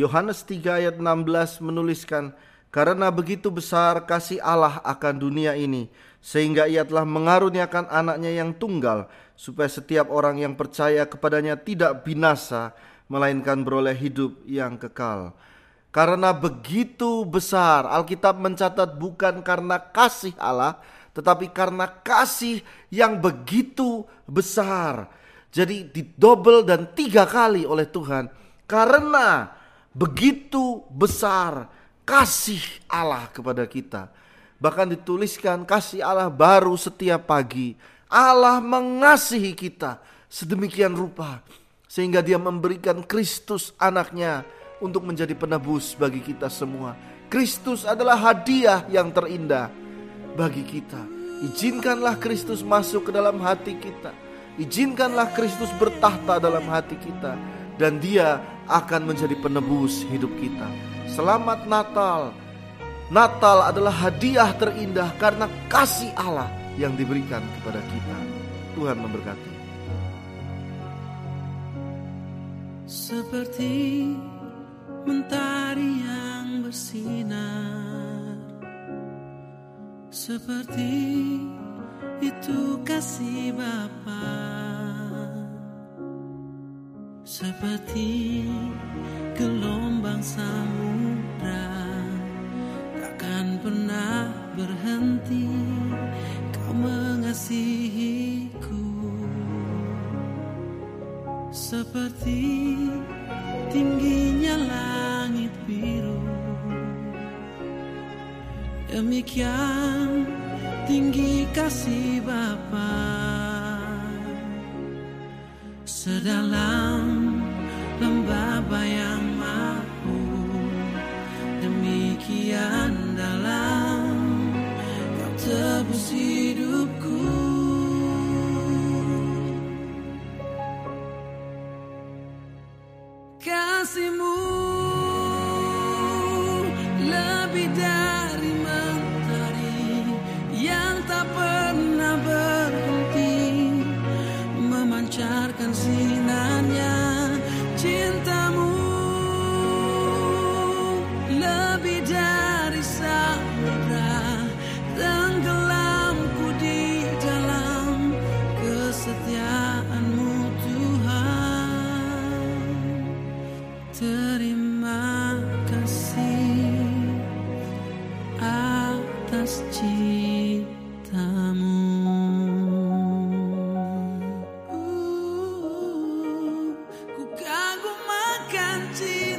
Yohanes 3 ayat 16 menuliskan, "Karena begitu besar kasih Allah akan dunia ini, sehingga ia telah mengaruniakan anaknya yang tunggal, supaya setiap orang yang percaya kepadanya tidak binasa, melainkan beroleh hidup yang kekal." Karena begitu besar, Alkitab mencatat bukan karena kasih Allah, tetapi karena kasih yang begitu besar. Jadi didobel dan tiga kali oleh Tuhan. Karena begitu besar kasih Allah kepada kita. Bahkan dituliskan kasih Allah baru setiap pagi. Allah mengasihi kita sedemikian rupa. Sehingga dia memberikan Kristus anaknya untuk menjadi penebus bagi kita semua. Kristus adalah hadiah yang terindah bagi kita. Izinkanlah Kristus masuk ke dalam hati kita. Izinkanlah Kristus bertahta dalam hati kita dan dia akan menjadi penebus hidup kita. Selamat Natal. Natal adalah hadiah terindah karena kasih Allah yang diberikan kepada kita. Tuhan memberkati. Seperti mentari yang bersinar seperti itu kasih Bapa seperti gelombang samudra. Takkan pernah berhenti kau mengasihiku. Seperti tingginya langit biru Demikian tinggi kasih Bapa. Sedalam kasihmu lebih dari mentari yang tak pernah berhenti memancarkan sinarnya Terima kasih atas cintamu. Uh, ku kagum akan cintamu,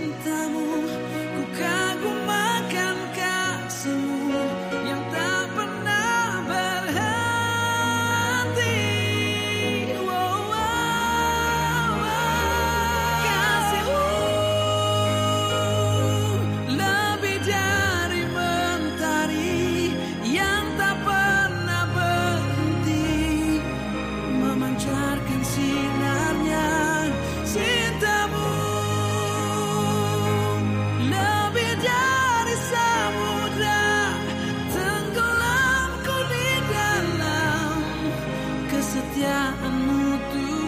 kesetiaanmu Tuhan